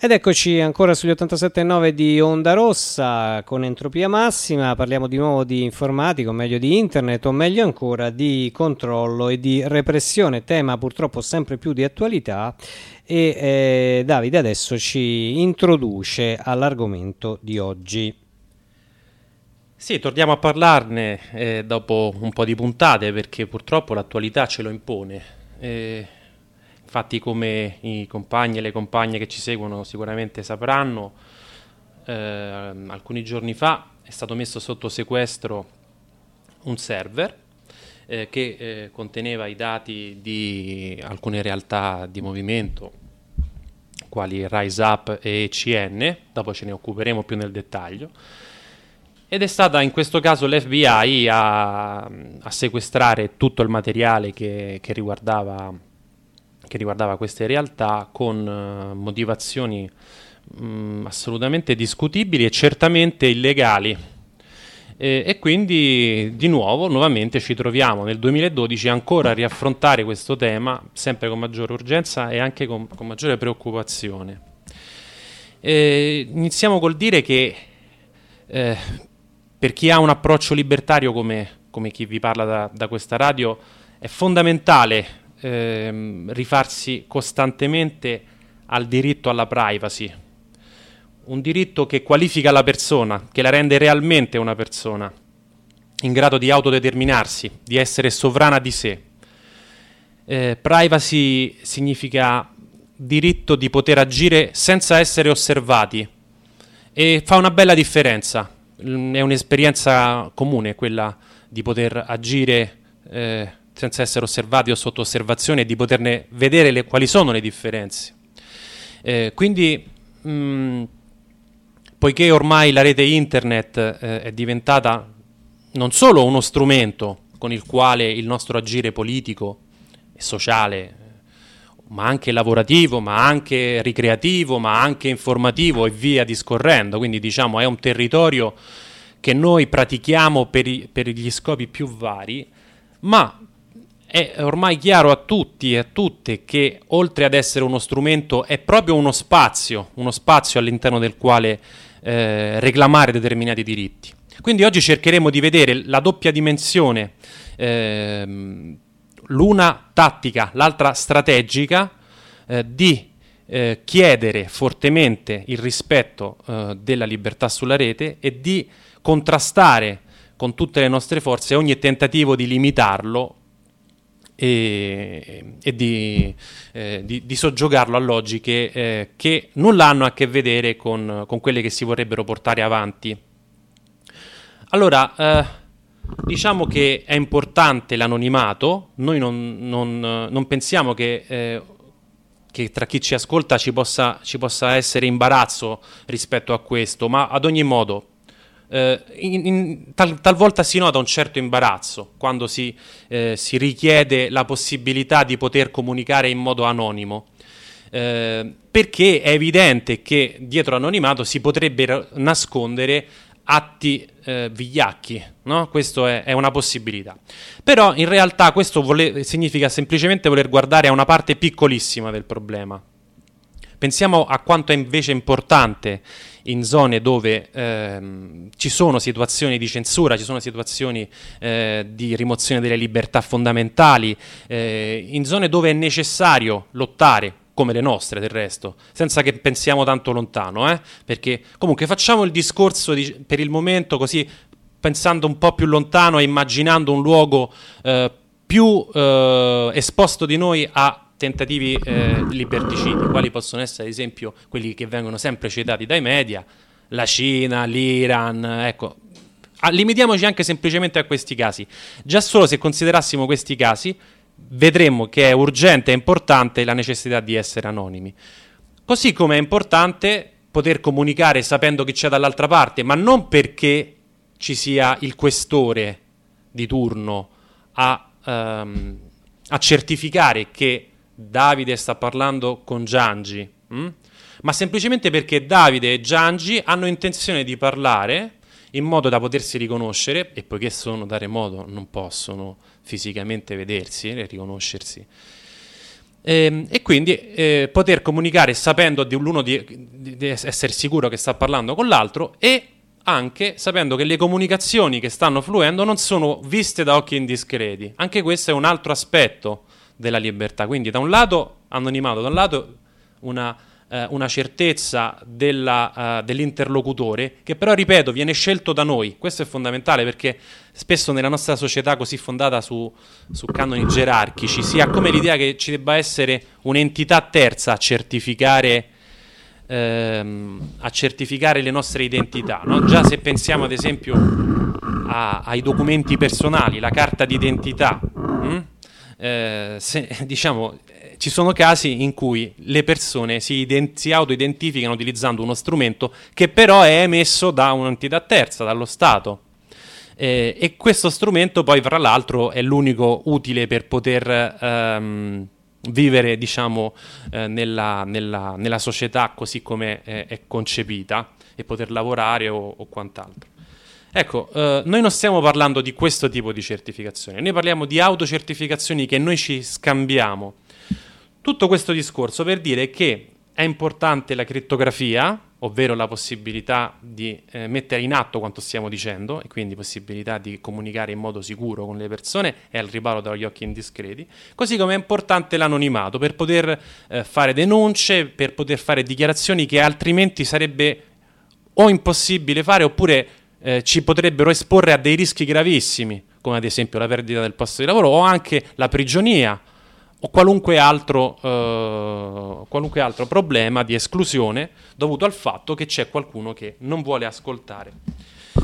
Ed eccoci ancora sugli 87.9 di Onda Rossa con entropia massima, parliamo di nuovo di informatica, o meglio di internet, o meglio ancora di controllo e di repressione, tema purtroppo sempre più di attualità e eh, Davide adesso ci introduce all'argomento di oggi. Sì, torniamo a parlarne eh, dopo un po' di puntate perché purtroppo l'attualità ce lo impone. Eh, Infatti, come i compagni e le compagne che ci seguono sicuramente sapranno, eh, alcuni giorni fa è stato messo sotto sequestro un server eh, che eh, conteneva i dati di alcune realtà di movimento, quali Rise Up e ECN, dopo ce ne occuperemo più nel dettaglio. Ed è stata in questo caso l'FBI a, a sequestrare tutto il materiale che, che riguardava che riguardava queste realtà con uh, motivazioni mh, mm, assolutamente discutibili e certamente illegali. E, e, quindi di nuovo, nuovamente ci troviamo nel 2012 ancora a riaffrontare questo tema, sempre con maggiore urgenza e anche con, con maggiore preoccupazione. E iniziamo col dire che eh, per chi ha un approccio libertario come, come chi vi parla da, da questa radio, è fondamentale ehm, rifarsi costantemente al diritto alla privacy, un diritto che qualifica la persona, che la rende realmente una persona, in grado di autodeterminarsi, di essere sovrana di sé. Eh, privacy significa diritto di poter agire senza essere osservati e fa una bella differenza. Mm, è un'esperienza comune quella di poter agire eh, senza essere osservati o sotto osservazione e di poterne vedere le, quali sono le differenze. Eh, quindi, mh, mm, poiché ormai la rete internet eh, è diventata non solo uno strumento con il quale il nostro agire politico e sociale, ma anche lavorativo, ma anche ricreativo, ma anche informativo e via discorrendo, quindi diciamo è un territorio che noi pratichiamo per, i, per gli scopi più vari, ma è ormai chiaro a tutti e a tutte che oltre ad essere uno strumento è proprio uno spazio, uno spazio all'interno del quale eh, reclamare determinati diritti. Quindi oggi cercheremo di vedere la doppia dimensione, eh, l'una tattica, l'altra strategica, eh, di eh, chiedere fortemente il rispetto eh, della libertà sulla rete e di contrastare con tutte le nostre forze ogni tentativo di limitarlo e, e di, eh, di, di, soggiogarlo a logiche eh, che nulla hanno a che vedere con, con, quelle che si vorrebbero portare avanti. Allora, eh, diciamo che è importante l'anonimato, noi non, non, non pensiamo che eh, che tra chi ci ascolta ci possa, ci possa, essere imbarazzo rispetto a questo, ma ad ogni modo eh, in, in, tal, talvolta si nota un certo imbarazzo quando si, eh, si, richiede la possibilità di poter comunicare in modo anonimo. Eh, perché è evidente che dietro l'anonimato si potrebbero nascondere atti eh, vigliacchi, no? questo è, è, una possibilità. Però in realtà questo vole- significa semplicemente voler guardare a una parte piccolissima del problema. Pensiamo a quanto è invece importante in zone dove ehm, ci sono situazioni di censura, ci sono situazioni eh, di rimozione delle libertà fondamentali, eh, in zone dove è necessario lottare come le nostre del resto, senza che pensiamo tanto lontano, eh? perché comunque facciamo il discorso di, per il momento così pensando un po' più lontano e immaginando un luogo eh, più eh, esposto di noi a tentativi eh, liberticidi, quali possono essere ad esempio quelli che vengono sempre citati dai media, la Cina, l'Iran, ecco. Ah, limitiamoci anche semplicemente a questi casi. Già solo se considerassimo questi casi, vedremmo che è urgente e importante la necessità di essere anonimi. Così come è importante poter comunicare sapendo chi c'è dall'altra parte, ma non perché ci sia il questore di turno a, um, a certificare che Davide sta parlando con Giangi, mh? Mm? ma semplicemente perché Davide e Giangi hanno intenzione di parlare in modo da potersi riconoscere e poiché sono da remoto non possono fisicamente vedersi e riconoscersi. eh, e quindi eh, poter comunicare sapendo di l'uno di, di essere sicuro che sta parlando con l'altro e anche sapendo che le comunicazioni che stanno fluendo non sono viste da occhi indiscreti. Anche questo è un altro aspetto della libertà. Quindi da un lato anonimato, da un lato una, eh, una certezza della, uh, dell'interlocutore, che però, ripeto, viene scelto da noi. Questo è fondamentale perché spesso nella nostra società così fondata su, su canoni gerarchici si ha come l'idea che ci debba essere un'entità terza a certificare ehm, a certificare le nostre identità. No? Già se pensiamo ad esempio a, ai documenti personali, la carta d'identità, mh? Eh, se, diciamo, ci sono casi in cui le persone si, ident- si auto-identificano utilizzando uno strumento che però è emesso da un'entità terza, dallo Stato. Eh, e questo strumento poi, fra l'altro, è l'unico utile per poter ehm, vivere diciamo, eh, nella, nella, nella, società così come è, è, concepita e poter lavorare o, o quant'altro. Ecco, eh, noi non stiamo parlando di questo tipo di certificazione, noi parliamo di autocertificazioni che noi ci scambiamo. Tutto questo discorso per dire che è importante la crittografia, ovvero la possibilità di eh, mettere in atto quanto stiamo dicendo e quindi possibilità di comunicare in modo sicuro con le persone e al riparo dagli occhi indiscreti, così come è importante l'anonimato per poter eh, fare denunce, per poter fare dichiarazioni che altrimenti sarebbe o impossibile fare oppure eh, ci potrebbero esporre a dei rischi gravissimi, come ad esempio la perdita del posto di lavoro o anche la prigionia o qualunque altro, eh, qualunque altro problema di esclusione dovuto al fatto che c'è qualcuno che non vuole ascoltare.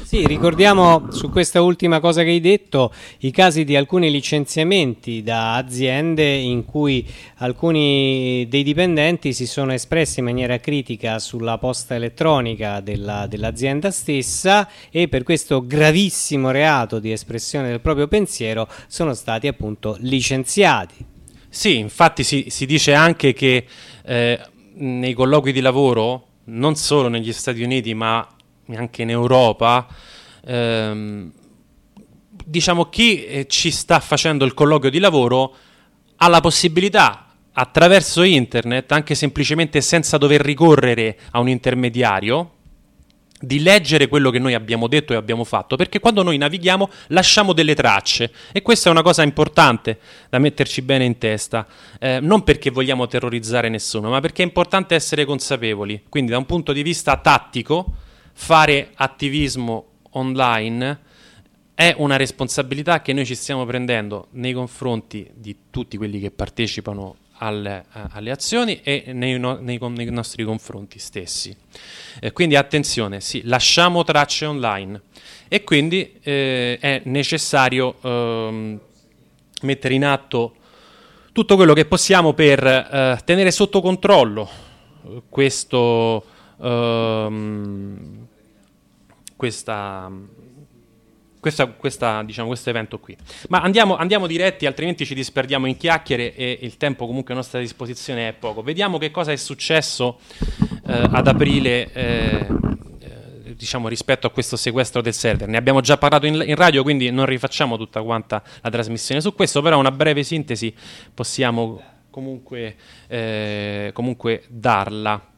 Sì, ricordiamo su questa ultima cosa che hai detto i casi di alcuni licenziamenti da aziende in cui alcuni dei dipendenti si sono espressi in maniera critica sulla posta elettronica della, dell'azienda stessa e per questo gravissimo reato di espressione del proprio pensiero sono stati appunto licenziati. Sì, infatti si, si dice anche che eh, nei colloqui di lavoro, non solo negli Stati Uniti ma anche in Europa, ehm, diciamo chi eh, ci sta facendo il colloquio di lavoro ha la possibilità attraverso internet, anche semplicemente senza dover ricorrere a un intermediario, di leggere quello che noi abbiamo detto e abbiamo fatto, perché quando noi navighiamo lasciamo delle tracce. E questa è una cosa importante da metterci bene in testa, eh, non perché vogliamo terrorizzare nessuno, ma perché è importante essere consapevoli, quindi da un punto di vista tattico fare attivismo online è una responsabilità che noi ci stiamo prendendo nei confronti di tutti quelli che partecipano alle, alle azioni e nei, nei, nei, nostri confronti stessi. Eh, quindi attenzione, sì, lasciamo tracce online e quindi eh, è necessario eh, mettere in atto tutto quello che possiamo per eh, tenere sotto controllo questo, ehm, questa questa, questa, diciamo, questo evento qui. Ma andiamo, andiamo, diretti, altrimenti ci disperdiamo in chiacchiere e il tempo comunque a nostra disposizione è poco. Vediamo che cosa è successo eh, ad aprile. Eh, eh, diciamo rispetto a questo sequestro del server ne abbiamo già parlato in, in, radio quindi non rifacciamo tutta quanta la trasmissione su questo però una breve sintesi possiamo comunque, eh, comunque darla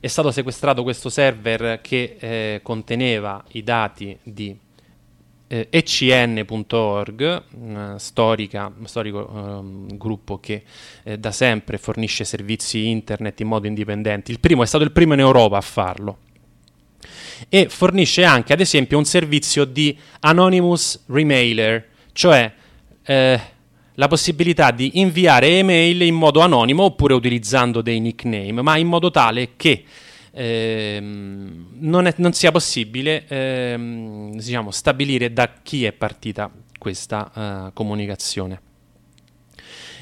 è stato sequestrato questo server che eh, conteneva i dati di eh, ecn.org, storica, storico um, gruppo che eh, da sempre fornisce servizi internet in modo indipendente. Il primo è stato il primo in Europa a farlo. E fornisce anche, ad esempio, un servizio di anonymous remailer, cioè eh, la possibilità di inviare email in modo anonimo oppure utilizzando dei nickname, ma in modo tale che ehm, non, è, non, sia possibile ehm, diciamo, stabilire da chi è partita questa uh, comunicazione.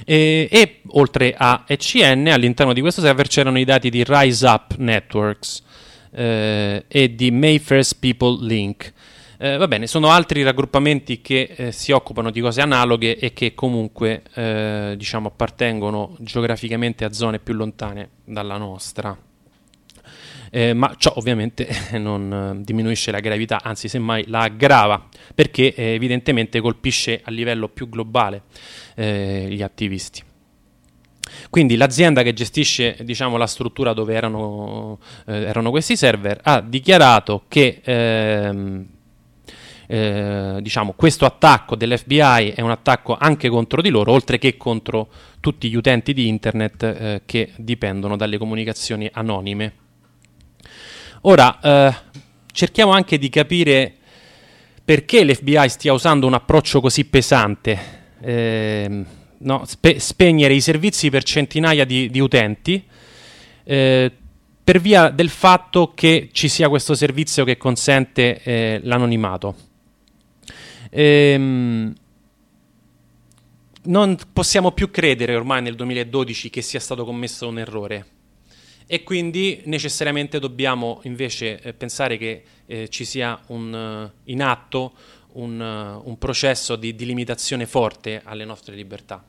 E, e, oltre a ECN all'interno di questo server c'erano i dati di Rise Up Networks eh, e di Mayfair's People Link. Eh, va bene, sono altri raggruppamenti che eh, si occupano di cose analoghe e che comunque eh, diciamo, appartengono geograficamente a zone più lontane dalla nostra eh, ma ciò ovviamente non eh, diminuisce la gravità, anzi semmai la aggrava, perché eh, evidentemente colpisce a livello più globale gli attivisti. Quindi l'azienda che gestisce diciamo, la struttura dove erano, eh, erano, questi server ha dichiarato che ehm, eh, diciamo, questo attacco dell'FBI è un attacco anche contro di loro, oltre che contro tutti gli utenti di internet eh, che dipendono dalle comunicazioni anonime. Ora, eh, cerchiamo anche di capire perché l'FBI stia usando un approccio così pesante, eh, no? Spe- spegnere i servizi per centinaia di, di utenti, eh, per via del fatto che ci sia questo servizio che consente eh, l'anonimato. Ehm, non possiamo più credere ormai nel 2012 che sia stato commesso un errore e quindi necessariamente dobbiamo invece eh, pensare che eh, ci sia un, uh, in atto un, uh, un processo di, di limitazione forte alle nostre libertà.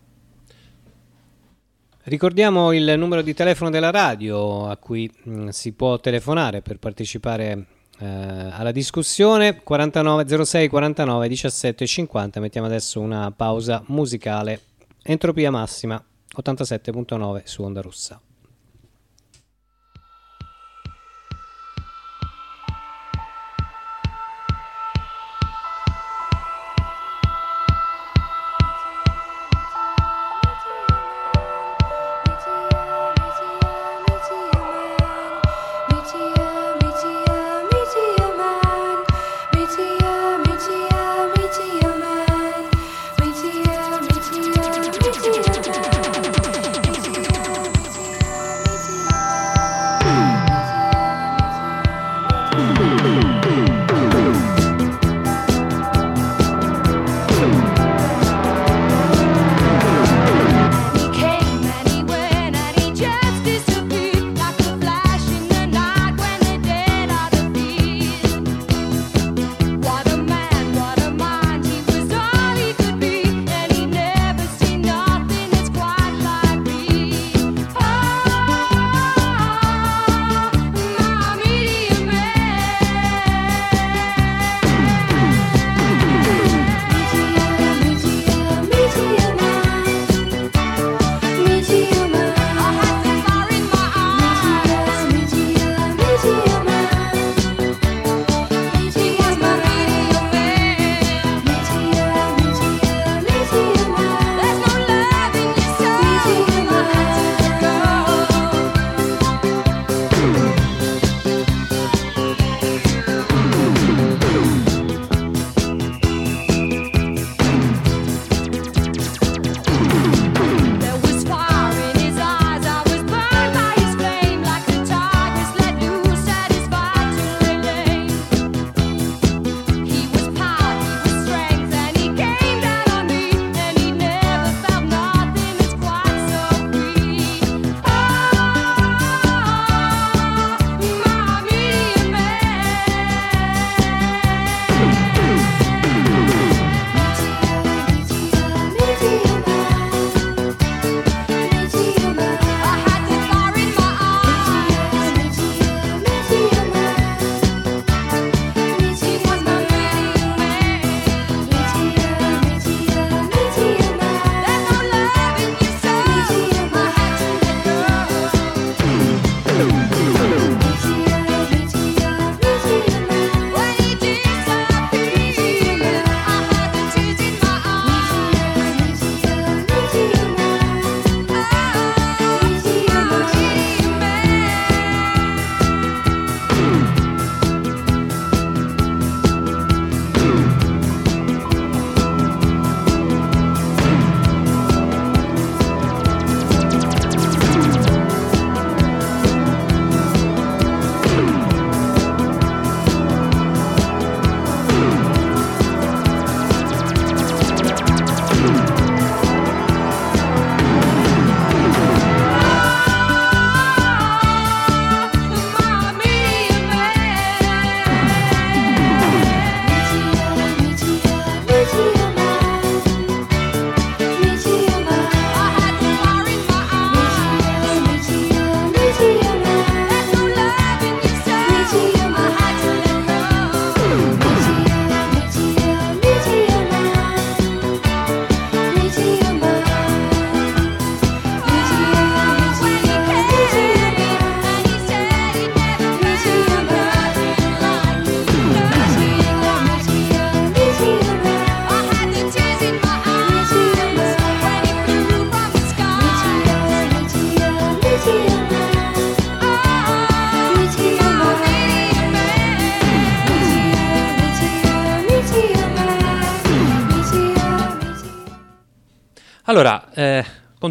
Ricordiamo il numero di telefono della radio a cui mh, mm, si può telefonare per partecipare eh, alla discussione 49 06 49 17 50 mettiamo adesso una pausa musicale. Entropia massima 87.9 su onda rossa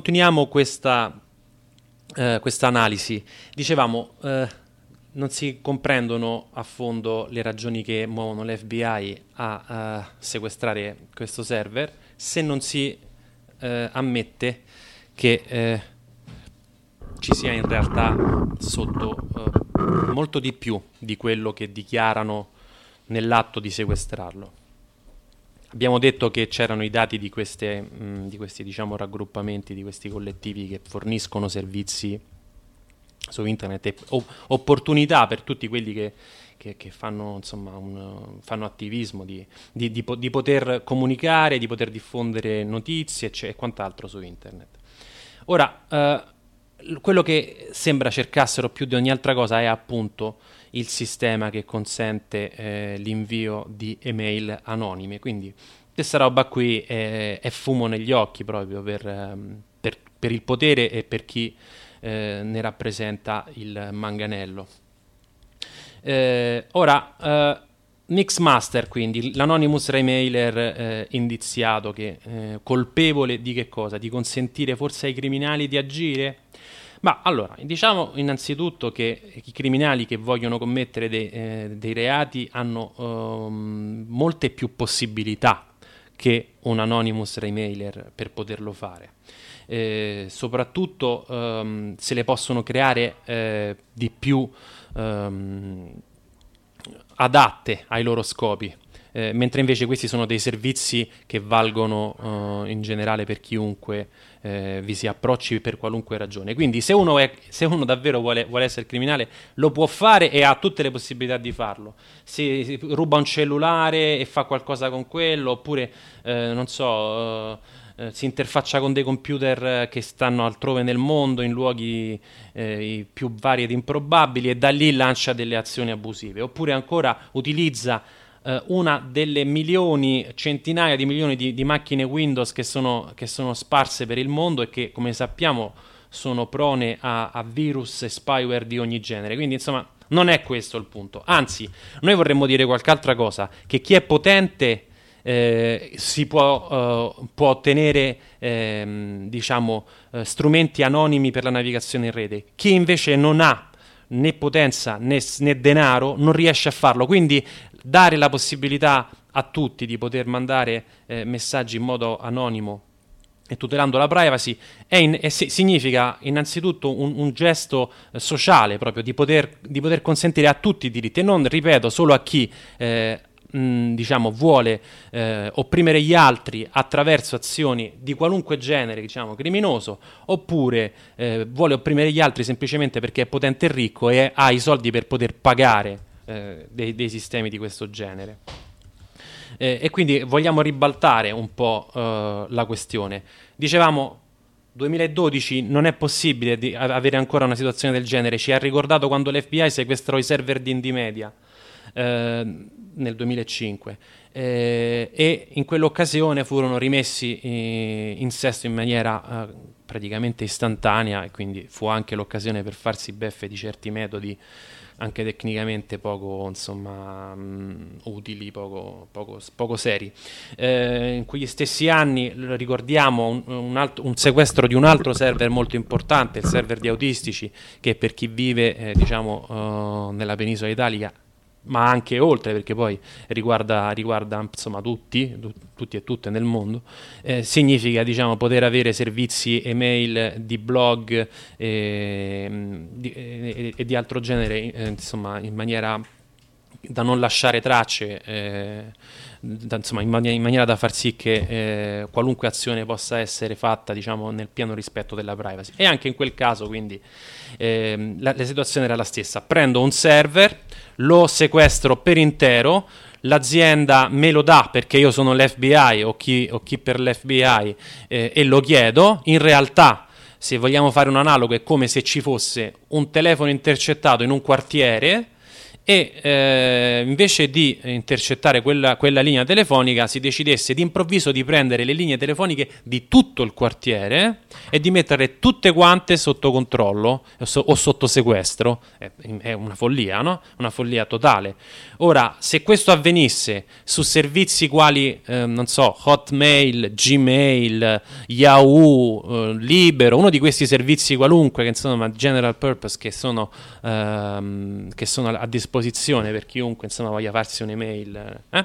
continuiamo questa, eh, analisi. Dicevamo, eh, non si comprendono a fondo le ragioni che muovono l'FBI a, a sequestrare questo server se non si eh, ammette che eh, ci sia in realtà sotto eh, molto di più di quello che dichiarano nell'atto di sequestrarlo. Abbiamo detto che c'erano i dati di, queste, mh, di questi diciamo, raggruppamenti, di questi collettivi che forniscono servizi su internet e o- opportunità per tutti quelli che, che, che fanno, insomma, un, fanno, attivismo di, di, di, di, poter comunicare, di poter diffondere notizie e quant'altro su internet. Ora, eh, quello che sembra cercassero più di ogni altra cosa è appunto il sistema che consente eh, l'invio di email anonime. Quindi questa roba qui è, è fumo negli occhi proprio per, ehm, per, per, il potere e per chi eh, ne rappresenta il manganello. Eh, ora, eh, Mixmaster, quindi l'anonymous remailer eh, indiziato, che, eh, colpevole di che cosa? Di consentire forse ai criminali di agire? Ma allora, diciamo innanzitutto che i criminali che vogliono commettere dei, eh, dei reati hanno um, molte più possibilità che un anonymous remailer per poterlo fare. Eh, soprattutto um, se le possono creare eh, di più um, adatte ai loro scopi. Eh, mentre invece questi sono dei servizi che valgono uh, in generale per chiunque eh, vi si approcci per qualunque ragione. Quindi se uno, è, se uno davvero vuole, vuole, essere criminale lo può fare e ha tutte le possibilità di farlo. Se ruba un cellulare e fa qualcosa con quello, oppure eh, non so... Eh, si interfaccia con dei computer che stanno altrove nel mondo, in luoghi eh, più vari ed improbabili, e da lì lancia delle azioni abusive. Oppure ancora utilizza eh, una delle milioni, centinaia di milioni di, di macchine Windows che sono, che sono, sparse per il mondo e che, come sappiamo, sono prone a, a virus e spyware di ogni genere. Quindi, insomma, non è questo il punto. Anzi, noi vorremmo dire qualche altra cosa, che chi è potente... Eh, si può, uh, può ottenere ehm, diciamo, uh, strumenti anonimi per la navigazione in rete. Chi invece non ha né potenza né, né, denaro non riesce a farlo. Quindi dare la possibilità a tutti di poter mandare eh, messaggi in modo anonimo e tutelando la privacy in, e si, significa innanzitutto un, un gesto eh, sociale proprio di poter, di poter, consentire a tutti i diritti e non, ripeto, solo a chi eh, diciamo, vuole eh, opprimere gli altri attraverso azioni di qualunque genere, diciamo, criminoso, oppure eh, vuole opprimere gli altri semplicemente perché è potente e ricco e ha i soldi per poter pagare eh, dei, dei, sistemi di questo genere. Eh, e quindi vogliamo ribaltare un po' eh, la questione. Dicevamo 2012 non è possibile avere ancora una situazione del genere. Ci ha ricordato quando l'FBI sequestrò i server di Indie Media eh, nel 2005 eh, e in quell'occasione furono rimessi eh, in sesto in maniera praticamente istantanea e quindi fu anche l'occasione per farsi beffe di certi metodi anche tecnicamente poco insomma, mh, utili, poco, poco, poco seri. Eh, in quegli stessi anni ricordiamo un, un, altro, un, sequestro di un altro server molto importante, il server di autistici, che per chi vive eh, diciamo, uh, nella penisola italica ma anche oltre, perché poi riguarda, riguarda insomma, tutti, tu, tutti e tutte nel mondo, eh, significa diciamo, poter avere servizi email di blog eh, di, eh, e di altro genere eh, insomma, in maniera da non lasciare tracce, eh, da, insomma, in, mani- in, maniera da far sì che eh, qualunque azione possa essere fatta diciamo, nel pieno rispetto della privacy. E anche in quel caso, quindi, eh, la, la situazione era la stessa. Prendo un server, lo sequestro per intero, l'azienda me lo dà perché io sono l'FBI o chi, o chi per l'FBI eh, e lo chiedo, in realtà se vogliamo fare un analogo è come se ci fosse un telefono intercettato in un quartiere e eh, invece di intercettare quella, quella, linea telefonica si decidesse d'improvviso di prendere le linee telefoniche di tutto il quartiere e di metterle tutte quante sotto controllo o sotto sequestro. È, è una follia, no? Una follia totale. Ora, se questo avvenisse su servizi quali, eh, non so, Hotmail, Gmail, Yahoo, eh, Libero, uno di questi servizi qualunque che insomma general purpose che sono, ehm, che sono a disposizione disposizione per chiunque insomma, voglia farsi un'email. Eh?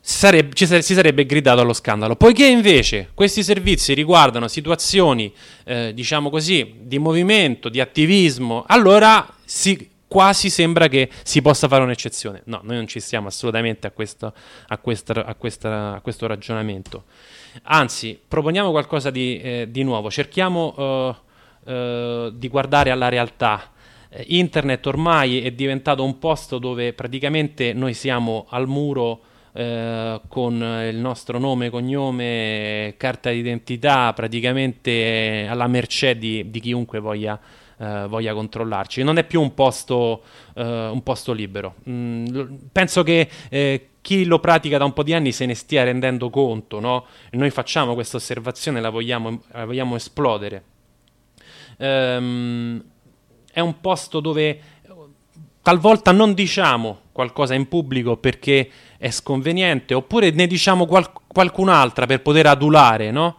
Sarebbe, ci, si sarebbe gridato allo scandalo. Poiché invece questi servizi riguardano situazioni, eh, diciamo così, di movimento, di attivismo, allora si, quasi sembra che si possa fare un'eccezione. No, noi non ci stiamo assolutamente a questo, a questa, a questa, a questo ragionamento. Anzi, proponiamo qualcosa di, eh, di nuovo, cerchiamo uh, uh, di guardare alla realtà eh, internet ormai è diventato un posto dove praticamente noi siamo al muro eh, con il nostro nome, cognome, carta d'identità, praticamente alla mercé di, di chiunque voglia, eh, voglia, controllarci. Non è più un posto, eh, un posto libero. Mm, penso che eh, chi lo pratica da un po' di anni se ne stia rendendo conto, no? noi facciamo questa osservazione, la vogliamo, la vogliamo esplodere. Um, è un posto dove talvolta non diciamo qualcosa in pubblico perché è sconveniente, oppure ne diciamo qual- qualcun'altra per poter adulare, no?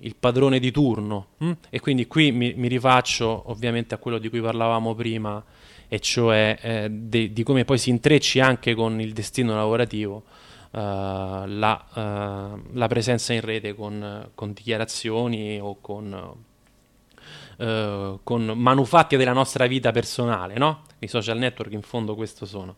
il padrone di turno. Hm? E quindi qui mi, mi, rifaccio ovviamente a quello di cui parlavamo prima, e cioè eh, de, di come poi si intrecci anche con il destino lavorativo. Uh, la, uh, la, presenza in rete con, con dichiarazioni o con eh, con manufatti della nostra vita personale, no? I social network in fondo questo sono.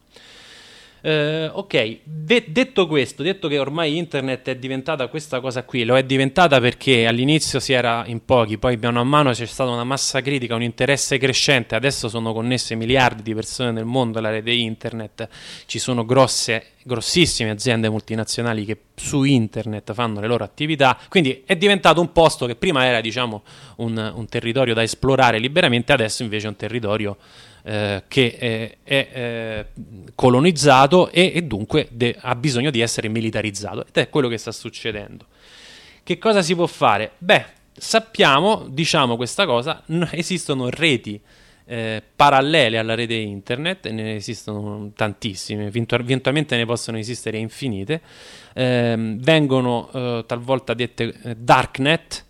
Uh, ok, De- detto questo, detto che ormai internet è diventata questa cosa qui, lo è diventata perché all'inizio si era in pochi, poi piano a mano c'è stata una massa critica, un interesse crescente, adesso sono connesse miliardi di persone nel mondo alla rete internet, ci sono grosse, grossissime aziende multinazionali che su internet fanno le loro attività, quindi è diventato un posto che prima era diciamo un, un territorio da esplorare liberamente, adesso invece è un territorio eh, che è, è eh, colonizzato e, e dunque de- ha bisogno di essere militarizzato ed è quello che sta succedendo. Che cosa si può fare? Beh, sappiamo, diciamo questa cosa, n- esistono reti eh, parallele alla rete internet, ne esistono tantissime, eventualmente ne possono esistere infinite, eh, vengono eh, talvolta dette eh, darknet,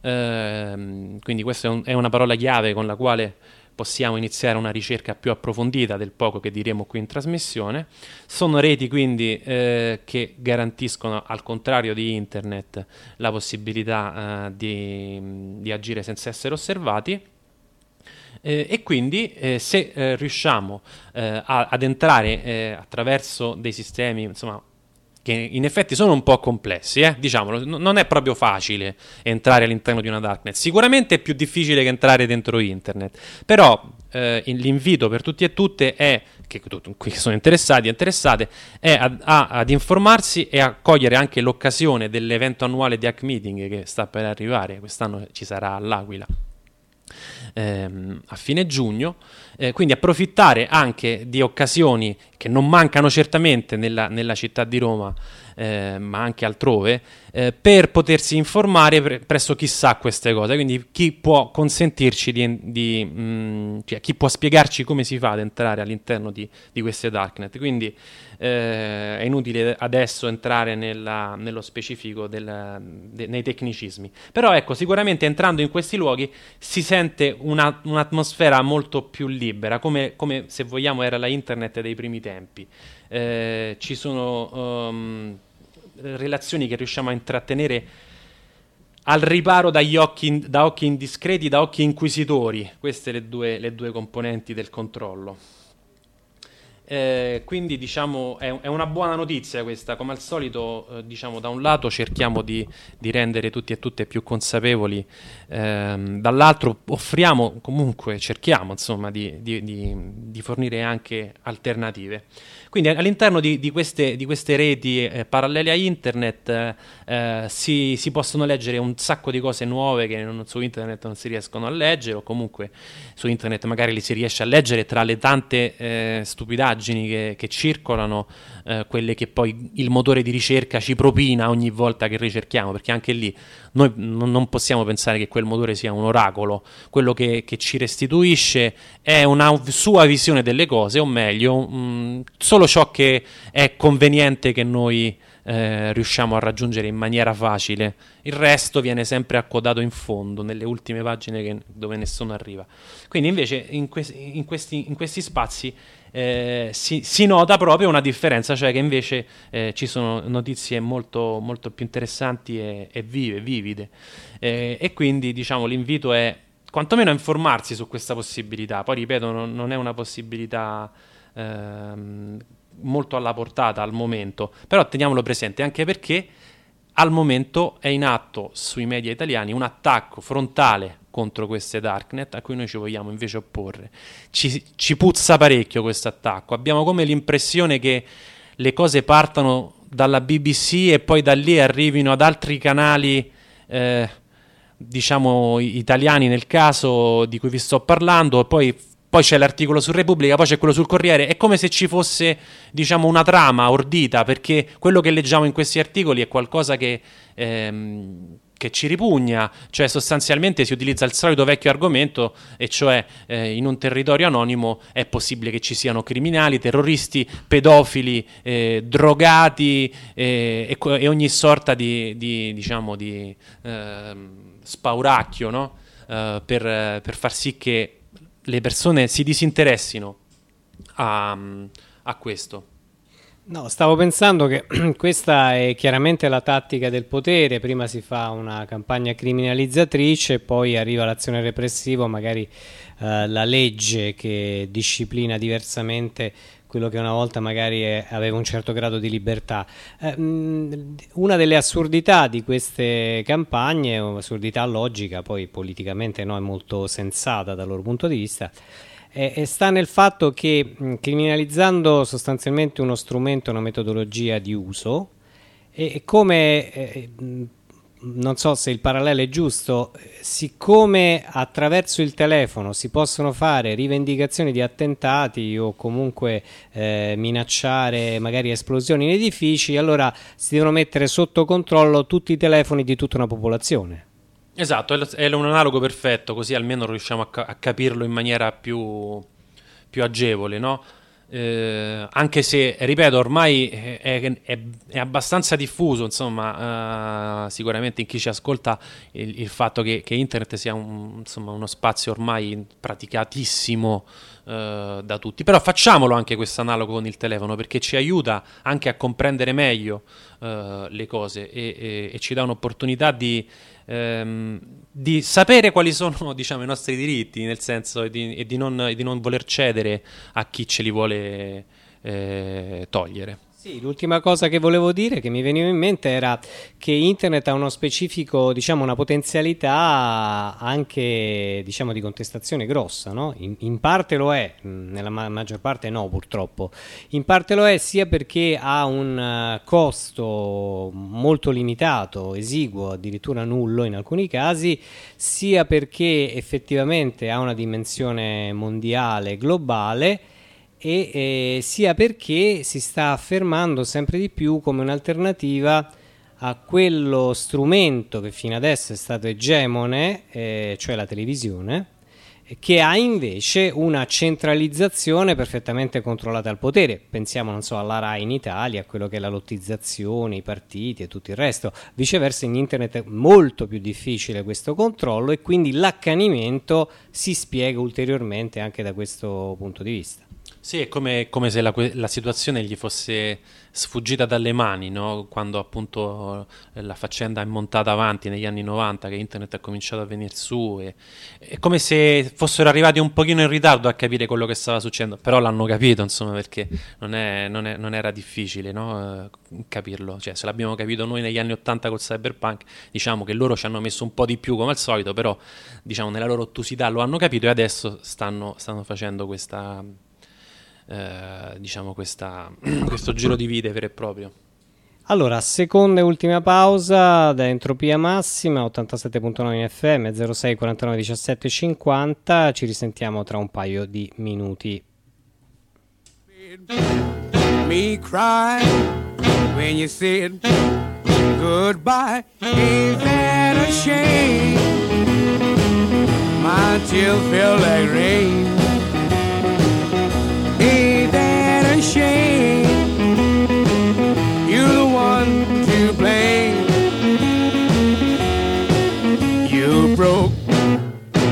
ehm, quindi questa è, un, è, una parola chiave con la quale possiamo iniziare una ricerca più approfondita del poco che diremo qui in trasmissione. Sono reti quindi eh, che garantiscono, al contrario di internet, la possibilità eh, di, di, agire senza essere osservati. Eh, e quindi eh, se eh, riusciamo eh, a, ad entrare attraverso dei sistemi insomma, che in effetti sono un po' complessi, eh? diciamolo, n- non è proprio facile entrare all'interno di una darknet, sicuramente è più difficile che entrare dentro internet, però eh, l'invito per tutti e tutte è, che, che sono interessati e interessate, è ad, a, ad, informarsi e a cogliere anche l'occasione dell'evento annuale di Hack Meeting che sta per arrivare, quest'anno ci sarà all'Aquila ehm, a fine giugno, eh, quindi approfittare anche di occasioni che non mancano certamente nella, nella città di Roma, eh, ma anche altrove, eh, per potersi informare pre- presso chi sa queste cose. Quindi chi può consentirci di, di mh, mm, cioè, chi può spiegarci come si fa ad entrare all'interno di, di queste darknet. Quindi eh, è inutile adesso entrare nella, nello specifico del, de, nei tecnicismi. Però ecco, sicuramente entrando in questi luoghi si sente una, un'atmosfera molto più libera, come, come, se vogliamo era la internet dei primi tempi. Eh, ci sono um, relazioni che riusciamo a intrattenere al riparo dagli occhi, da occhi indiscreti, da occhi inquisitori. Queste le due, le due componenti del controllo. Eh, quindi diciamo è, è, una buona notizia questa, come al solito eh, diciamo da un lato cerchiamo di, di, rendere tutti e tutte più consapevoli, ehm, dall'altro offriamo comunque, cerchiamo insomma di, di, di fornire anche alternative. Quindi all'interno di, queste, queste, reti eh, parallele a internet eh, si, si, possono leggere un sacco di cose nuove che non, su internet non si riescono a leggere o comunque su internet magari li si riesce a leggere tra le tante eh, stupidaggini che, che circolano, eh, quelle che poi il motore di ricerca ci propina ogni volta che ricerchiamo, perché anche lì noi non possiamo pensare che quel motore sia un oracolo, quello che, che ci restituisce è una sua visione delle cose, o meglio, mh, mm, solo ciò che è conveniente che noi eh, riusciamo a raggiungere in maniera facile, il resto viene sempre accodato in fondo, nelle ultime pagine che, dove nessuno arriva. Quindi invece in, que- in, questi, in questi, spazi eh, si, si, nota proprio una differenza, cioè che invece eh, ci sono notizie molto, molto più interessanti e, e vive, vivide. Eh, e quindi diciamo l'invito è quantomeno a informarsi su questa possibilità. Poi ripeto, non, non è una possibilità ehm, molto alla portata al momento, però teniamolo presente anche perché al momento è in atto sui media italiani un attacco frontale contro queste darknet a cui noi ci vogliamo invece opporre. Ci, ci puzza parecchio questo attacco, abbiamo come l'impressione che le cose partano dalla BBC e poi da lì arrivino ad altri canali, eh, diciamo italiani nel caso di cui vi sto parlando, e poi poi c'è l'articolo su Repubblica, poi c'è quello sul Corriere, è come se ci fosse, diciamo, una trama ordita, perché quello che leggiamo in questi articoli è qualcosa che, ehm, che ci ripugna, cioè sostanzialmente si utilizza il solito vecchio argomento, e cioè eh, in un territorio anonimo è possibile che ci siano criminali, terroristi, pedofili, eh, drogati eh, e, e, ogni sorta di, di diciamo, di ehm, spauracchio, no? Eh, per, per far sì che le persone si disinteressino a, a questo. No, stavo pensando che questa è chiaramente la tattica del potere, prima si fa una campagna criminalizzatrice, poi arriva l'azione repressiva, magari eh, la legge che disciplina diversamente quello che una volta magari è, aveva un certo grado di libertà. Eh, una delle assurdità di queste campagne, un'assurdità logica, poi politicamente no, è molto sensata dal loro punto di vista, è, sta nel fatto che criminalizzando sostanzialmente uno strumento, una metodologia di uso, e come eh, non so se il parallelo è giusto, siccome attraverso il telefono si possono fare rivendicazioni di attentati o comunque eh, minacciare magari esplosioni in edifici, allora si devono mettere sotto controllo tutti i telefoni di tutta una popolazione. Esatto, è un analogo perfetto, così almeno riusciamo a, ca- a capirlo in maniera più, più agevole, no? Eh, anche se, ripeto, ormai è, è, è abbastanza diffuso, insomma, uh, sicuramente in chi ci ascolta il, il fatto che, che, internet sia un, insomma, uno spazio ormai praticatissimo uh, da tutti. Però facciamolo anche questo analogo con il telefono perché ci aiuta anche a comprendere meglio uh, le cose e, e, e ci dà un'opportunità di ehm, di sapere quali sono diciamo, i nostri diritti, nel senso di, e di, non, di non voler cedere a chi ce li vuole eh, togliere. Sì, l'ultima cosa che volevo dire che mi veniva in mente era che internet ha uno specifico, diciamo, una potenzialità anche, diciamo, di contestazione grossa, no? in, in, parte lo è, nella ma- maggior parte no, purtroppo. In parte lo è sia perché ha un uh, costo molto limitato, esiguo, addirittura nullo in alcuni casi, sia perché effettivamente ha una dimensione mondiale, globale e eh, sia perché si sta affermando sempre di più come un'alternativa a quello strumento che fino adesso è stato egemone, eh, cioè la televisione, che ha invece una centralizzazione perfettamente controllata al potere. Pensiamo, non so, alla RAI in Italia, a quello che è la lottizzazione, i partiti e tutto il resto. Viceversa, in internet è molto più difficile questo controllo e quindi l'accanimento si spiega ulteriormente anche da questo punto di vista. Sì, è come, come se la, la, situazione gli fosse sfuggita dalle mani, no? quando appunto eh, la faccenda è montata avanti negli anni 90, che internet ha cominciato a venire su, e, è come se fossero arrivati un pochino in ritardo a capire quello che stava succedendo, però l'hanno capito, insomma, perché non, è, non, è, non era difficile no? Eh, capirlo, cioè se l'abbiamo capito noi negli anni 80 col cyberpunk, diciamo che loro ci hanno messo un po' di più come al solito, però diciamo nella loro ottusità lo hanno capito e adesso stanno, stanno facendo questa eh, diciamo questa, questo giro di vite vero e proprio. Allora, seconda e ultima pausa da Entropia Massima, 87.9 in FM, 06 49 17 50. Ci risentiamo tra un paio di minuti. Me cry when you said goodbye. Ain't that a shame? My tears feel like rain.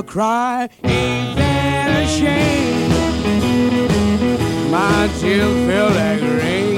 I'll cry, ain't that a shame? My tears feel like rain.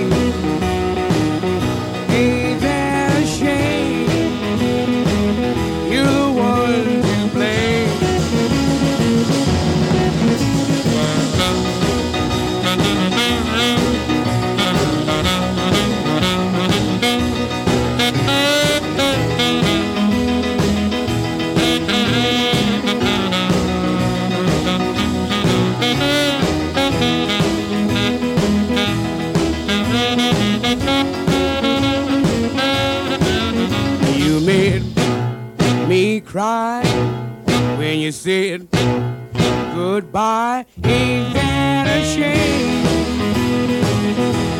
Goodbye. Ain't that a shame?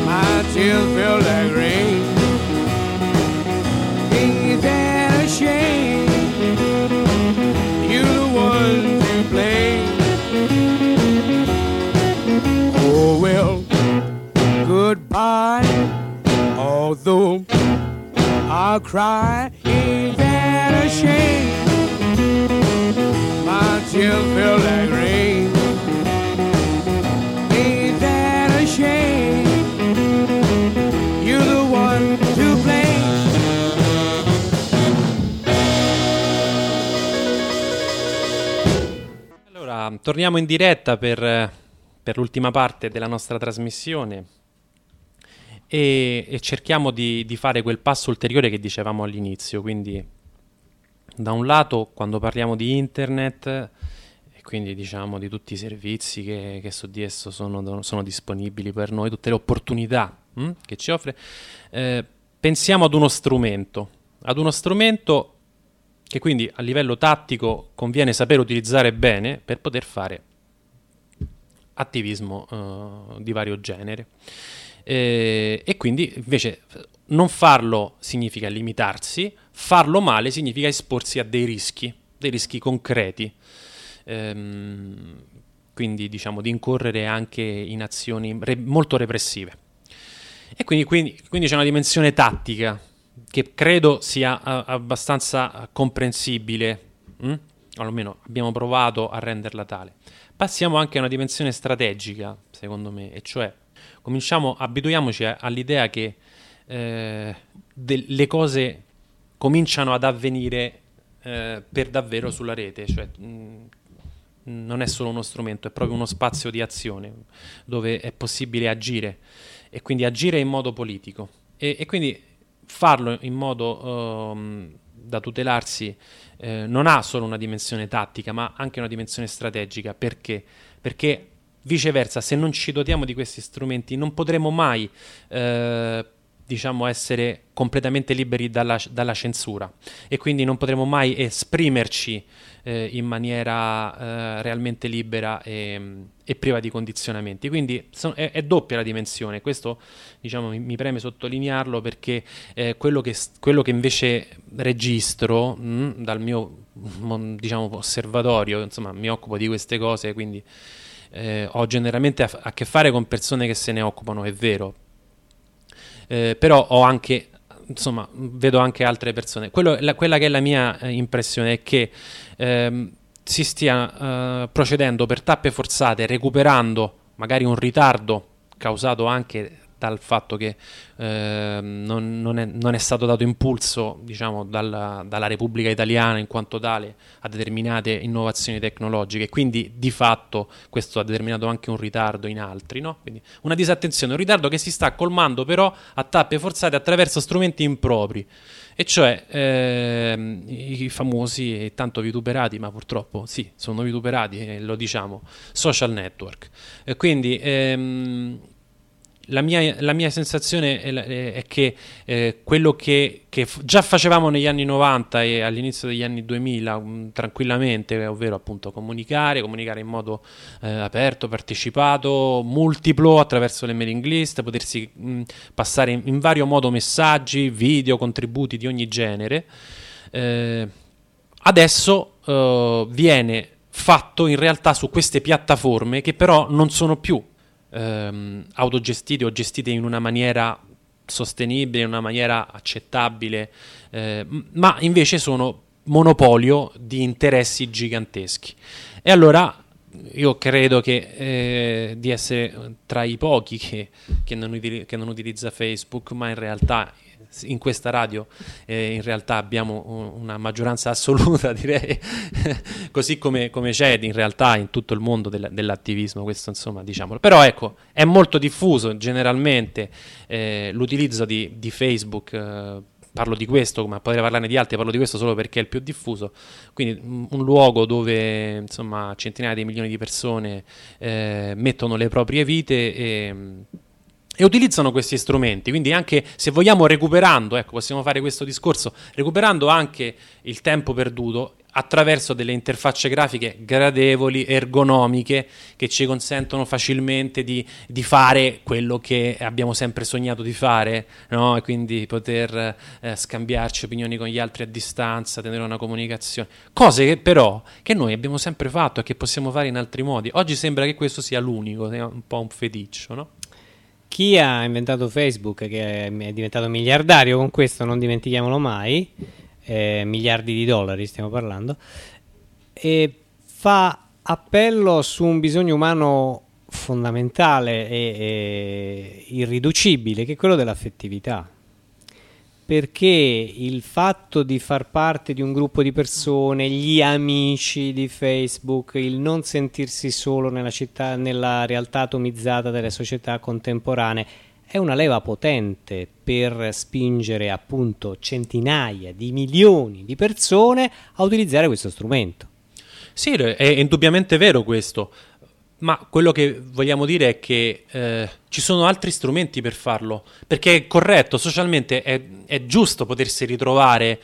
My tears feel like rain. Ain't that a shame? You're the one to blame. Oh well, goodbye. Although I'll cry, ain't that a shame? My tears feel like rain. Torniamo in diretta per, per l'ultima parte della nostra trasmissione. E, e, cerchiamo di, di, fare quel passo ulteriore che dicevamo all'inizio. Quindi, da un lato, quando parliamo di internet, quindi diciamo di tutti i servizi che, che su di esso sono, sono, disponibili per noi, tutte le opportunità hm, che ci offre, eh, pensiamo ad uno strumento, ad uno strumento che quindi a livello tattico conviene sapere utilizzare bene per poter fare attivismo eh, di vario genere. Eh, e quindi invece non farlo significa limitarsi, farlo male significa esporsi a dei rischi, dei rischi concreti ehm, quindi diciamo di incorrere anche in azioni re- molto repressive. E quindi, quindi, quindi, c'è una dimensione tattica che credo sia a- abbastanza comprensibile, hm? almeno abbiamo provato a renderla tale. Passiamo anche a una dimensione strategica, secondo me, e cioè cominciamo, abituiamoci all'idea che eh, de- le cose cominciano ad avvenire eh, per davvero sulla rete, cioè mh, non è solo uno strumento, è proprio uno spazio di azione dove è possibile agire e quindi agire in modo politico e, e quindi farlo in modo um, da tutelarsi eh, non ha solo una dimensione tattica ma anche una dimensione strategica perché? Perché viceversa se non ci dotiamo di questi strumenti non potremo mai eh, diciamo, essere completamente liberi dalla, dalla, censura e quindi non potremo mai esprimerci eh, in maniera eh, realmente libera e, e, priva di condizionamenti. Quindi so, è, è, doppia la dimensione, questo diciamo, mi, mi preme sottolinearlo perché eh, quello, che, quello, che, invece registro mh, mm, dal mio diciamo, osservatorio, insomma mi occupo di queste cose, quindi eh, ho generalmente a, a che fare con persone che se ne occupano, è vero, eh, però ho anche insomma, vedo anche altre persone. Quello, la, quella che è la mia eh, impressione è che ehm, si stia eh, procedendo per tappe forzate, recuperando magari un ritardo causato anche dal fatto che eh, non, non, è, non, è, stato dato impulso diciamo, dalla, dalla, Repubblica Italiana in quanto tale a determinate innovazioni tecnologiche, quindi di fatto questo ha determinato anche un ritardo in altri, no? quindi una disattenzione, un ritardo che si sta colmando però a tappe forzate attraverso strumenti impropri e cioè ehm, i famosi e tanto vituperati, ma purtroppo sì, sono vituperati, e lo diciamo, social network. Quindi ehm, la mia, la mia, sensazione è, è che eh, quello che, che, già facevamo negli anni 90 e all'inizio degli anni 2000 um, tranquillamente, ovvero appunto comunicare, comunicare in modo eh, aperto, partecipato, multiplo attraverso le mailing list, potersi mh, passare in, in, vario modo messaggi, video, contributi di ogni genere, eh, adesso eh, viene fatto in realtà su queste piattaforme che però non sono più ehm, autogestite o gestite in una maniera sostenibile, in una maniera accettabile, eh, ma invece sono monopolio di interessi giganteschi. E allora io credo che, eh, di essere tra i pochi che, che, non che, non utilizza Facebook, ma in realtà in questa radio eh, in realtà abbiamo una maggioranza assoluta, direi, così come, come, c'è in realtà in tutto il mondo del, dell'attivismo, questo insomma diciamolo. Però ecco, è molto diffuso generalmente eh, l'utilizzo di, di Facebook. Eh, parlo di questo, ma potrei parlarne di altri, parlo di questo solo perché è il più diffuso. Quindi un luogo dove insomma centinaia di milioni di persone eh, mettono le proprie vite e e utilizzano questi strumenti, quindi anche se vogliamo recuperando, ecco, possiamo fare questo discorso, recuperando anche il tempo perduto attraverso delle interfacce grafiche gradevoli, ergonomiche, che ci consentono facilmente di, di fare quello che abbiamo sempre sognato di fare, no? e quindi poter eh, scambiarci opinioni con gli altri a distanza, tenere una comunicazione, cose che però che noi abbiamo sempre fatto e che possiamo fare in altri modi. Oggi sembra che questo sia l'unico, un po' un feticcio, no? Chi ha inventato Facebook, che è diventato miliardario con questo, non dimentichiamolo mai, eh, miliardi di dollari stiamo parlando, e fa appello su un bisogno umano fondamentale e, e irriducibile, che è quello dell'affettività perché il fatto di far parte di un gruppo di persone, gli amici di Facebook, il non sentirsi solo nella, città, nella realtà atomizzata delle società contemporanee è una leva potente per spingere appunto centinaia di milioni di persone a utilizzare questo strumento. Sì, è indubbiamente vero questo. Ma quello che vogliamo dire è che eh, ci sono altri strumenti per farlo, perché è corretto, socialmente è, è giusto potersi ritrovare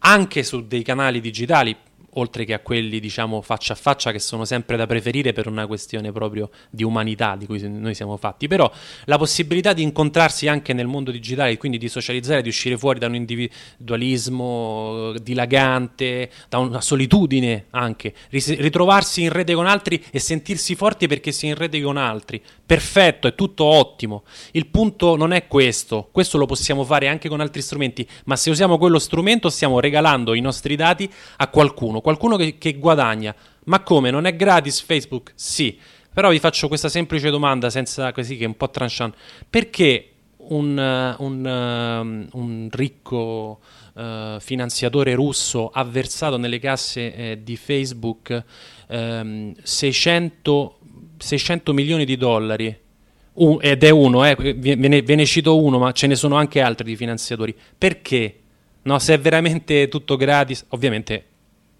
anche su dei canali digitali, oltre che a quelli diciamo faccia a faccia che sono sempre da preferire per una questione proprio di umanità di cui noi siamo fatti, però la possibilità di incontrarsi anche nel mondo digitale, quindi di socializzare, di uscire fuori da un individualismo dilagante, da una solitudine anche, ritrovarsi in rete con altri e sentirsi forti perché si è in rete con altri, perfetto, è tutto ottimo. Il punto non è questo, questo lo possiamo fare anche con altri strumenti, ma se usiamo quello strumento stiamo regalando i nostri dati a qualcuno qualcuno, che, che guadagna. Ma come? Non è gratis Facebook? Sì. Però vi faccio questa semplice domanda, senza così che è un po' tranchant. Perché un, un, um, un ricco uh, finanziatore russo ha versato nelle casse eh, di Facebook um, 600, 600, milioni di dollari? Ed è uno, eh, ve, ne, ve ne cito uno, ma ce ne sono anche altri di finanziatori. Perché? No, se è veramente tutto gratis, ovviamente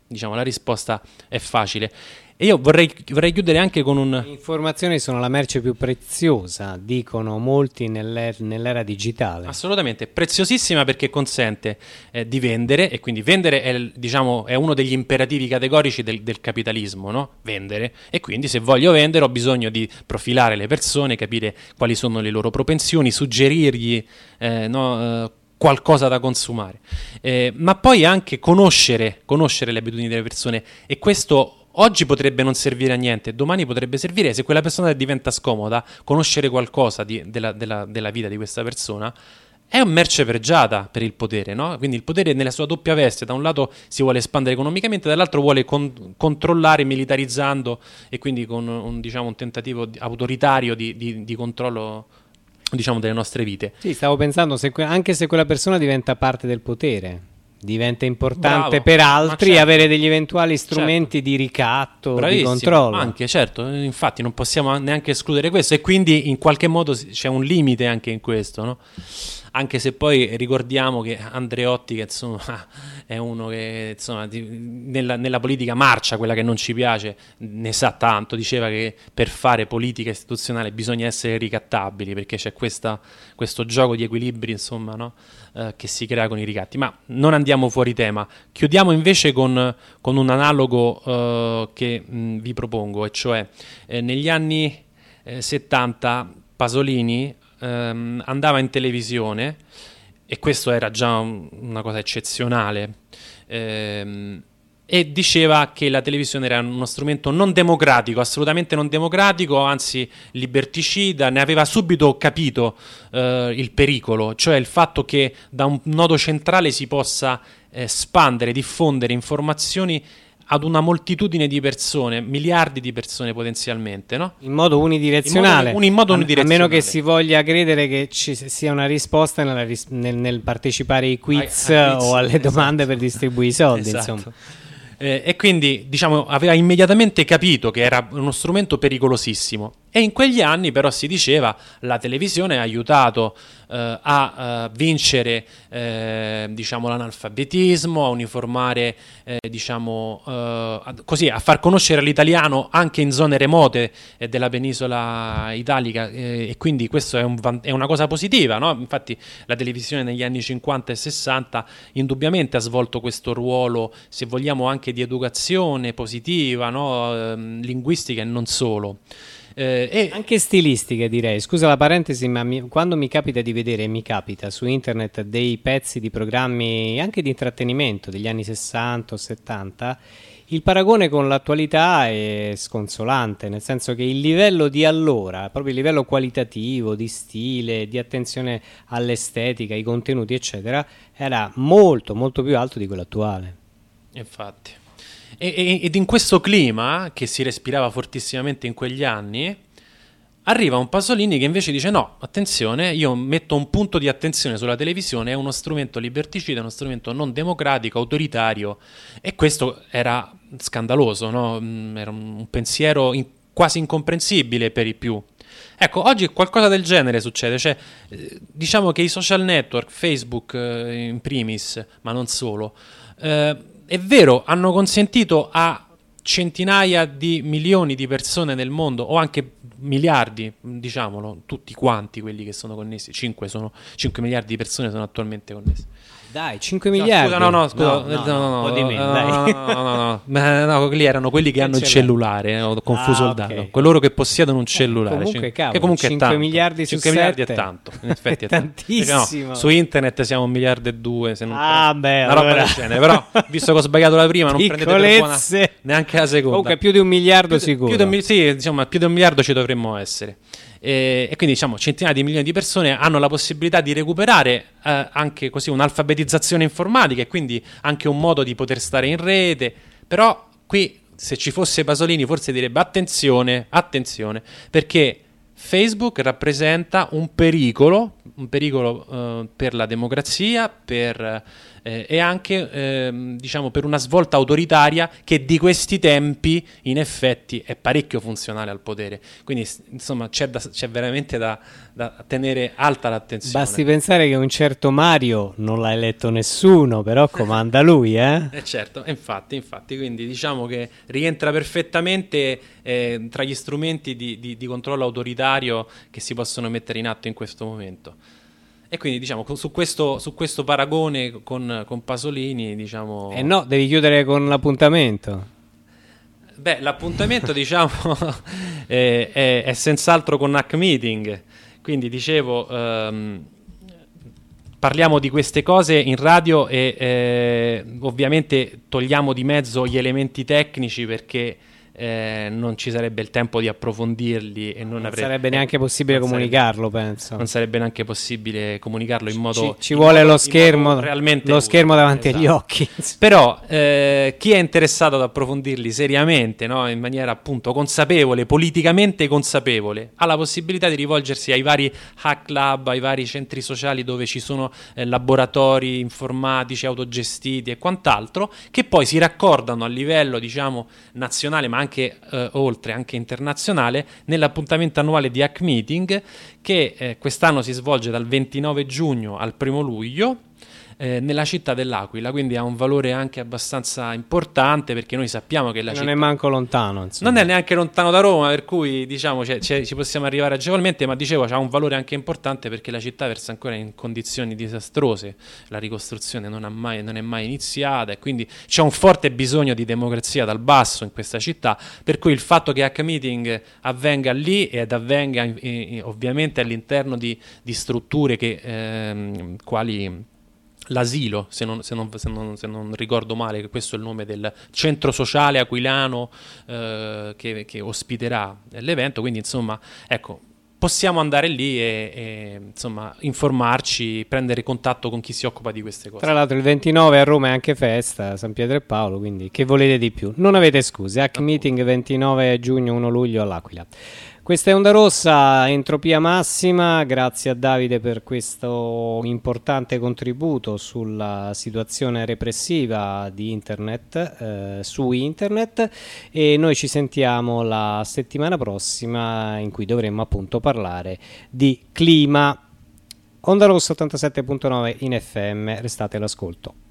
diciamo, la risposta è facile. E io vorrei, vorrei, chiudere anche con un... Le informazioni sono la merce più preziosa, dicono molti nell'era, nell'era digitale. Assolutamente, preziosissima perché consente eh, di vendere e quindi vendere è, diciamo, è, uno degli imperativi categorici del, del capitalismo, no? vendere. E quindi se voglio vendere ho bisogno di profilare le persone, capire quali sono le loro propensioni, suggerirgli eh, no, eh, qualcosa da consumare, eh, ma poi anche conoscere, conoscere le abitudini delle persone e questo oggi potrebbe non servire a niente, domani potrebbe servire se quella persona diventa scomoda, conoscere qualcosa di, della, della, della, vita di questa persona è un merce pregiata per il potere, no? Quindi il potere nella sua doppia veste, da un lato si vuole espandere economicamente, dall'altro vuole con- controllare militarizzando e quindi con un, diciamo, un tentativo autoritario di, di, di controllo diciamo delle nostre vite. Sì, stavo pensando se anche se quella persona diventa parte del potere diventa importante Bravo, per altri certo. avere degli eventuali strumenti certo. di ricatto, Bravissimo, di controllo. Anche, certo, infatti non possiamo neanche escludere questo e quindi in qualche modo c'è un limite anche in questo, no? Anche se poi ricordiamo che Andreotti che insomma è uno che insomma, nella, nella, politica marcia, quella che non ci piace, ne sa tanto, diceva che per fare politica istituzionale bisogna essere ricattabili perché c'è questa, questo gioco di equilibri insomma, no? eh, che si crea con i ricatti, ma non andiamo fuori tema, chiudiamo invece con, con un analogo eh, che mh, vi propongo, e cioè eh, negli anni 70 eh, Pasolini ehm, andava in televisione e questo era già un, una cosa eccezionale. Ehm, e diceva che la televisione era uno strumento non democratico, assolutamente non democratico, anzi liberticida, ne aveva subito capito eh, il pericolo, cioè il fatto che da un nodo centrale si possa eh, spandere, diffondere informazioni ad una moltitudine di persone, miliardi di persone potenzialmente, no? In modo unidirezionale. In modo, in modo unidirezionale. A, meno che si voglia credere che ci sia una risposta nel, nel partecipare ai quiz, ai, ai quiz o alle esatto. domande per distribuire i soldi, esatto. insomma. Eh, e quindi diciamo, aveva immediatamente capito che era uno strumento pericolosissimo. E in quegli anni però si diceva la televisione ha aiutato eh, a uh, vincere eh, diciamo, l'analfabetismo, a uniformare, eh, diciamo, uh, a, così, a far conoscere l'italiano anche in zone remote eh, della penisola italica e quindi questo è, un, è una cosa positiva. No? Infatti la televisione negli anni 50 e 60 indubbiamente ha svolto questo ruolo, se vogliamo, anche di educazione positiva, no? Ehm, linguistica e non solo. Eh, e... Anche stilistiche direi, scusa la parentesi, ma mi, quando mi capita di vedere, mi capita su internet dei pezzi di programmi anche di intrattenimento degli anni 60 o 70, il paragone con l'attualità è sconsolante, nel senso che il livello di allora, proprio il livello qualitativo, di stile, di attenzione all'estetica, ai contenuti, eccetera, era molto, molto più alto di quello attuale. Infatti. E, ed in questo clima, che si respirava fortissimamente in quegli anni, arriva un Pasolini che invece dice no, attenzione, io metto un punto di attenzione sulla televisione, è uno strumento liberticida, è uno strumento non democratico, autoritario, e questo era scandaloso, no? Mm, era un pensiero in, quasi incomprensibile per i più. Ecco, oggi qualcosa del genere succede, cioè, eh, diciamo che i social network, Facebook eh, in primis, ma non solo, eh, è vero, hanno consentito a centinaia di milioni di persone nel mondo, o anche miliardi, diciamolo, tutti quanti quelli che sono connessi, 5, sono, 5 miliardi di persone sono attualmente connesse dai, 5 miliardi. No, scusa, no, no, scusa, no, no, no, no, no, meno, no, no, no, no, quelli erano quelli che hanno il cellulare, ho confuso ah, il dato. Okay. Coloro che possiedono un cellulare. Eh, comunque, cavolo, che comunque 5 è tanto. miliardi 5 miliardi è tanto, in effetti è, tantissimo. No, su internet siamo un miliardo e due, se non Ah, beh, una roba del genere, però visto che ho sbagliato la prima, non prendete per buona neanche la seconda. Comunque più di un miliardo sicuro. Più di, sì, diciamo, più di un miliardo ci dovremmo essere. E, e, quindi diciamo centinaia di milioni di persone hanno la possibilità di recuperare eh, anche così un'alfabetizzazione informatica e quindi anche un modo di poter stare in rete. Però qui se ci fosse Pasolini forse direbbe attenzione, attenzione, perché Facebook rappresenta un pericolo, un pericolo eh, per la democrazia per, eh, e anche ehm, diciamo, per una svolta autoritaria che di questi tempi in effetti è parecchio funzionale al potere. Quindi insomma c'è, da, c'è veramente da, da, tenere alta l'attenzione. Basti pensare che un certo Mario non l'ha eletto nessuno, però comanda lui, eh? eh certo, infatti, infatti, quindi diciamo che rientra perfettamente eh, tra gli strumenti di, di, di controllo autoritario che si possono mettere in atto in questo momento. E quindi diciamo su questo, su questo paragone con, con, Pasolini diciamo... Eh no, devi chiudere con l'appuntamento. Beh, l'appuntamento diciamo è, è, è, senz'altro con Hack Meeting, quindi dicevo ehm, parliamo di queste cose in radio e eh, ovviamente togliamo di mezzo gli elementi tecnici perché eh, non ci sarebbe il tempo di approfondirli e non, non avrebbe, sarebbe neanche possibile comunicarlo, sarebbe, penso. Non sarebbe neanche possibile comunicarlo in modo ci, ci vuole modo, lo schermo, realmente lo schermo davanti esatto. agli occhi. Però eh, chi è interessato ad approfondirli seriamente, no, in maniera appunto consapevole, politicamente consapevole, ha la possibilità di rivolgersi ai vari hack club, ai vari centri sociali dove ci sono eh, laboratori informatici autogestiti e quant'altro, che poi si raccordano a livello, diciamo, nazionale, ma anche anche eh, oltre, anche internazionale, nell'appuntamento annuale di Hack Meeting che eh, quest'anno si svolge dal 29 giugno al 1 luglio eh, nella città dell'Aquila, quindi ha un valore anche abbastanza importante perché noi sappiamo che la non città... Non è manco lontano, insomma. Non è neanche lontano da Roma, per cui diciamo c- c- ci possiamo arrivare agevolmente, ma dicevo ha un valore anche importante perché la città versa ancora in condizioni disastrose, la ricostruzione non, mai, non è mai iniziata e quindi c'è un forte bisogno di democrazia dal basso in questa città, per cui il fatto che Hack Meeting avvenga lì ed avvenga in, ovviamente all'interno di, di strutture che, ehm, quali l'asilo, se non, se, non, se, non, se non, ricordo male, che questo è il nome del centro sociale aquilano eh, che, che, ospiterà l'evento, quindi insomma, ecco, possiamo andare lì e, e insomma, informarci, prendere contatto con chi si occupa di queste cose. Tra l'altro il 29 a Roma è anche festa, San Pietro e Paolo, quindi che volete di più? Non avete scuse, Hack Meeting 29 giugno 1 luglio all'Aquila. Questa è Onda Rossa, entropia massima, grazie a Davide per questo importante contributo sulla situazione repressiva di internet, eh, su internet e noi ci sentiamo la settimana prossima in cui dovremo appunto parlare di clima. Onda Rossa 87.9 in FM, restate all'ascolto.